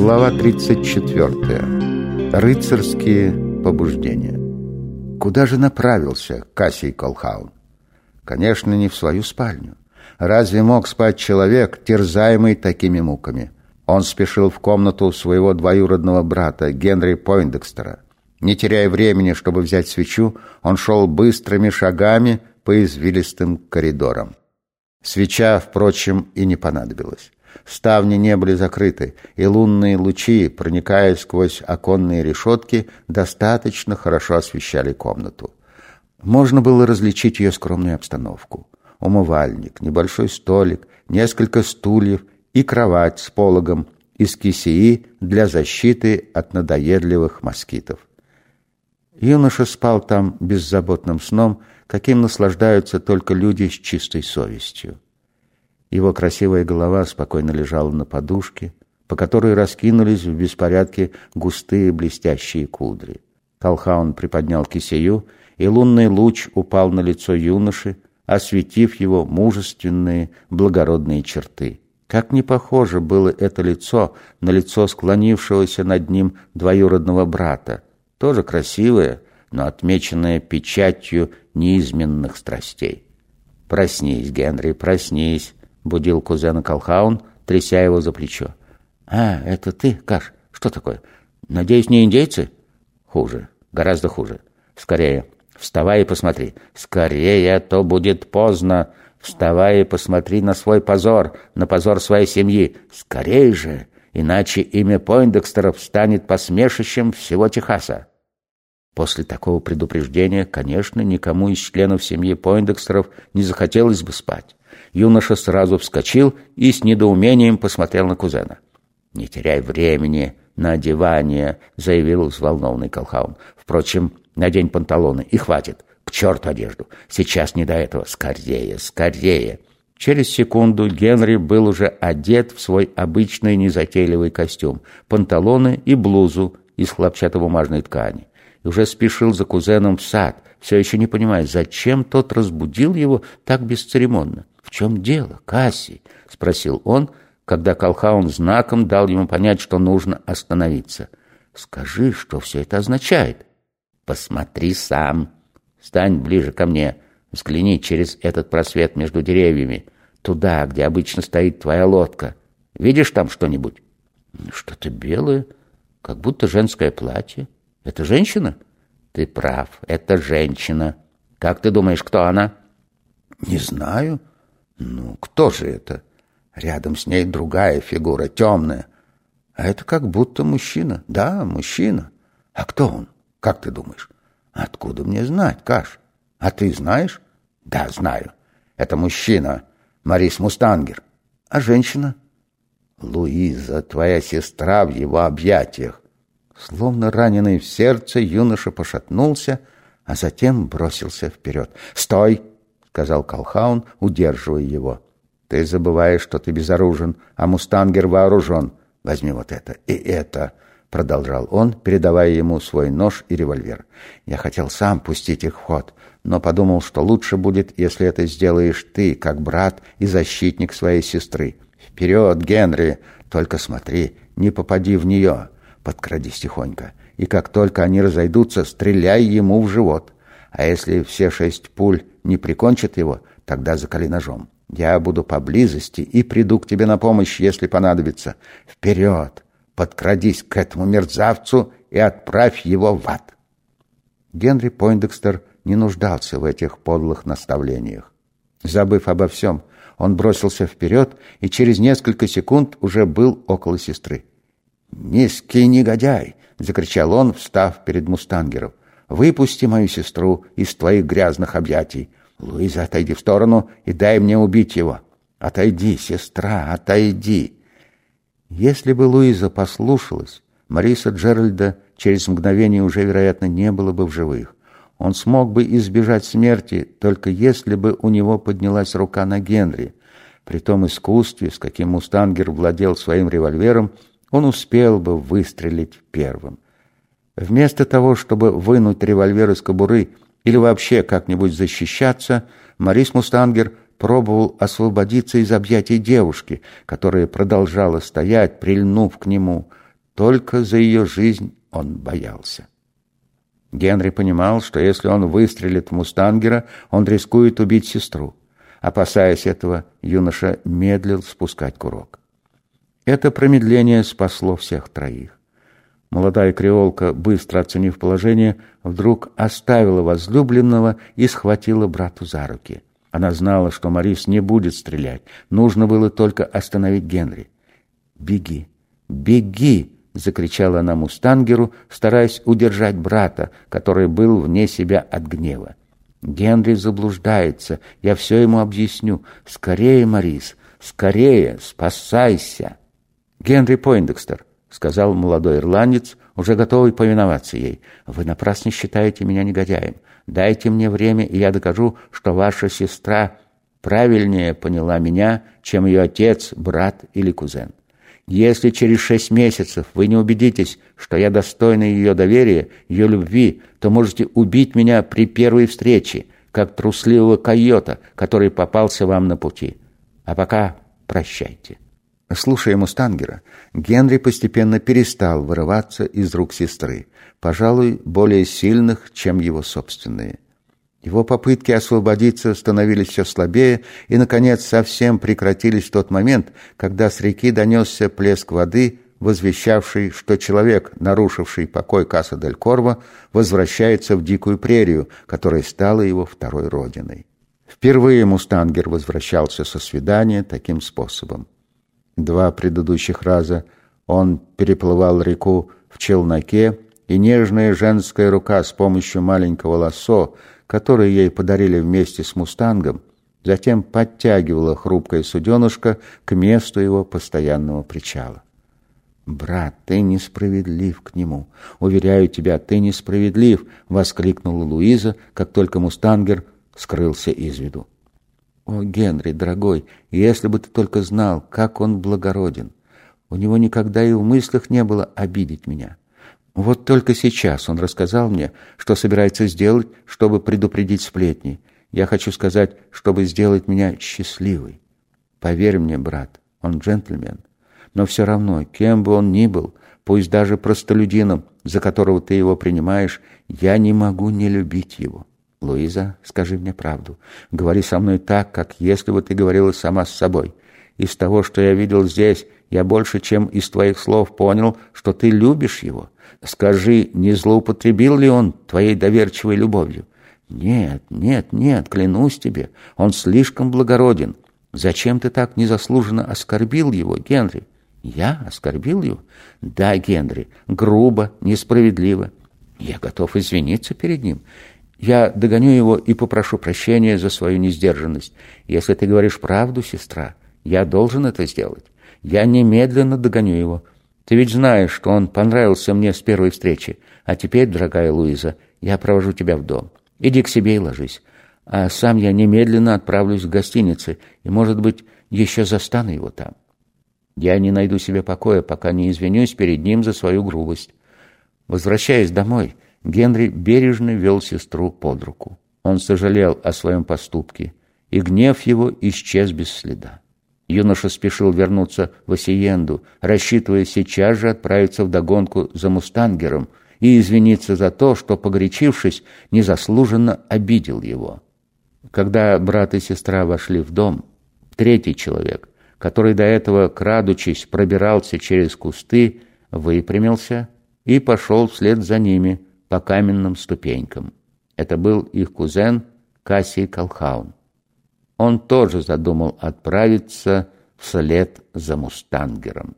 Глава 34. Рыцарские побуждения. Куда же направился Кассий Колхаун? Конечно, не в свою спальню. Разве мог спать человек, терзаемый такими муками? Он спешил в комнату своего двоюродного брата Генри Пойндекстера. Не теряя времени, чтобы взять свечу, он шел быстрыми шагами по извилистым коридорам. Свеча, впрочем, и не понадобилась. Ставни не были закрыты, и лунные лучи, проникая сквозь оконные решетки, достаточно хорошо освещали комнату. Можно было различить ее скромную обстановку. Умывальник, небольшой столик, несколько стульев и кровать с пологом из кисеи для защиты от надоедливых москитов. Юноша спал там беззаботным сном, каким наслаждаются только люди с чистой совестью. Его красивая голова спокойно лежала на подушке, по которой раскинулись в беспорядке густые блестящие кудри. Колхаун приподнял кисею, и лунный луч упал на лицо юноши, осветив его мужественные, благородные черты. Как не похоже было это лицо на лицо склонившегося над ним двоюродного брата, тоже красивое, но отмеченное печатью неизменных страстей. «Проснись, Генри, проснись!» — будил кузена Колхаун, тряся его за плечо. «А, это ты, Каш? Что такое? Надеюсь, не индейцы?» «Хуже, гораздо хуже. Скорее, вставай и посмотри. Скорее, а то будет поздно. Вставай и посмотри на свой позор, на позор своей семьи. Скорей же, иначе имя Пойндекстеров станет посмешищем всего Техаса». После такого предупреждения, конечно, никому из членов семьи Пойндекстеров не захотелось бы спать. Юноша сразу вскочил и с недоумением посмотрел на кузена. «Не теряй времени на одевание», — заявил взволнованный Колхаун. «Впрочем, надень панталоны и хватит. К черту одежду. Сейчас не до этого. Скорее, скорее». Через секунду Генри был уже одет в свой обычный незатейливый костюм, панталоны и блузу из хлопчатобумажной ткани. И уже спешил за кузеном в сад, все еще не понимая, зачем тот разбудил его так бесцеремонно. «В чем дело, Кассий?» — спросил он, когда Колхаун знаком дал ему понять, что нужно остановиться. «Скажи, что все это означает?» «Посмотри сам. Стань ближе ко мне. Взгляни через этот просвет между деревьями, туда, где обычно стоит твоя лодка. Видишь там что-нибудь?» «Что-то белое, как будто женское платье. Это женщина?» «Ты прав, это женщина. Как ты думаешь, кто она?» «Не знаю». Ну, кто же это? Рядом с ней другая фигура, темная. А это как будто мужчина. Да, мужчина. А кто он? Как ты думаешь? Откуда мне знать, Каш? А ты знаешь? Да, знаю. Это мужчина, Марис Мустангер. А женщина? Луиза, твоя сестра в его объятиях. Словно раненый в сердце, юноша пошатнулся, а затем бросился вперед. «Стой!» — сказал Колхаун, удерживая его. «Ты забываешь, что ты безоружен, а мустангер вооружен. Возьми вот это и это», — продолжал он, передавая ему свой нож и револьвер. «Я хотел сам пустить их в ход, но подумал, что лучше будет, если это сделаешь ты, как брат и защитник своей сестры. Вперед, Генри! Только смотри, не попади в нее. Подкрадись тихонько, и как только они разойдутся, стреляй ему в живот». А если все шесть пуль не прикончат его, тогда закали ножом. Я буду поблизости и приду к тебе на помощь, если понадобится. Вперед! Подкрадись к этому мерзавцу и отправь его в ад!» Генри Пойндекстер не нуждался в этих подлых наставлениях. Забыв обо всем, он бросился вперед и через несколько секунд уже был около сестры. «Низкий негодяй!» — закричал он, встав перед мустангером. Выпусти мою сестру из твоих грязных объятий. Луиза, отойди в сторону и дай мне убить его. Отойди, сестра, отойди. Если бы Луиза послушалась, Мариса Джеральда через мгновение уже, вероятно, не было бы в живых. Он смог бы избежать смерти, только если бы у него поднялась рука на Генри. При том искусстве, с каким Мустангер владел своим револьвером, он успел бы выстрелить первым. Вместо того, чтобы вынуть револьвер из кобуры или вообще как-нибудь защищаться, Марис Мустангер пробовал освободиться из объятий девушки, которая продолжала стоять, прильнув к нему. Только за ее жизнь он боялся. Генри понимал, что если он выстрелит в Мустангера, он рискует убить сестру. Опасаясь этого, юноша медлил спускать курок. Это промедление спасло всех троих. Молодая креолка, быстро оценив положение, вдруг оставила возлюбленного и схватила брату за руки. Она знала, что Марис не будет стрелять. Нужно было только остановить Генри. «Беги! Беги!» — закричала она Мустангеру, стараясь удержать брата, который был вне себя от гнева. «Генри заблуждается. Я все ему объясню. Скорее, Марис! Скорее! Спасайся!» «Генри Пойндекстер!» — сказал молодой ирландец, уже готовый повиноваться ей. «Вы напрасно считаете меня негодяем. Дайте мне время, и я докажу, что ваша сестра правильнее поняла меня, чем ее отец, брат или кузен. Если через шесть месяцев вы не убедитесь, что я достойна ее доверия, ее любви, то можете убить меня при первой встрече, как трусливого койота, который попался вам на пути. А пока прощайте». Слушая Мустангера, Генри постепенно перестал вырываться из рук сестры, пожалуй, более сильных, чем его собственные. Его попытки освободиться становились все слабее и, наконец, совсем прекратились в тот момент, когда с реки донесся плеск воды, возвещавший, что человек, нарушивший покой Каса дель Корво, возвращается в дикую прерию, которая стала его второй родиной. Впервые Мустангер возвращался со свидания таким способом. Два предыдущих раза он переплывал реку в челноке, и нежная женская рука с помощью маленького лассо, которое ей подарили вместе с «Мустангом», затем подтягивала хрупкое суденышко к месту его постоянного причала. «Брат, ты несправедлив к нему. Уверяю тебя, ты несправедлив!» — воскликнула Луиза, как только «Мустангер» скрылся из виду. О, Генри, дорогой, если бы ты только знал, как он благороден. У него никогда и в мыслях не было обидеть меня. Вот только сейчас он рассказал мне, что собирается сделать, чтобы предупредить сплетни. Я хочу сказать, чтобы сделать меня счастливой. Поверь мне, брат, он джентльмен. Но все равно, кем бы он ни был, пусть даже простолюдином, за которого ты его принимаешь, я не могу не любить его. «Луиза, скажи мне правду. Говори со мной так, как если бы ты говорила сама с собой. Из того, что я видел здесь, я больше, чем из твоих слов понял, что ты любишь его. Скажи, не злоупотребил ли он твоей доверчивой любовью?» «Нет, нет, нет, клянусь тебе, он слишком благороден. Зачем ты так незаслуженно оскорбил его, Генри?» «Я оскорбил его?» «Да, Генри, грубо, несправедливо. Я готов извиниться перед ним. Я догоню его и попрошу прощения за свою несдержанность. Если ты говоришь правду, сестра, я должен это сделать. Я немедленно догоню его. Ты ведь знаешь, что он понравился мне с первой встречи. А теперь, дорогая Луиза, я провожу тебя в дом. Иди к себе и ложись. А сам я немедленно отправлюсь в гостиницы и, может быть, еще застану его там. Я не найду себе покоя, пока не извинюсь перед ним за свою грубость. Возвращаясь домой, Генри бережно вел сестру под руку. Он сожалел о своем поступке, и гнев его исчез без следа. Юноша спешил вернуться в Осиенду, рассчитывая сейчас же отправиться в догонку за Мустангером и извиниться за то, что, погорячившись, незаслуженно обидел его. Когда брат и сестра вошли в дом, третий человек, который до этого, крадучись, пробирался через кусты, выпрямился и пошел вслед за ними, по каменным ступенькам. Это был их кузен Кассий Колхаун. Он тоже задумал отправиться вслед за Мустангером.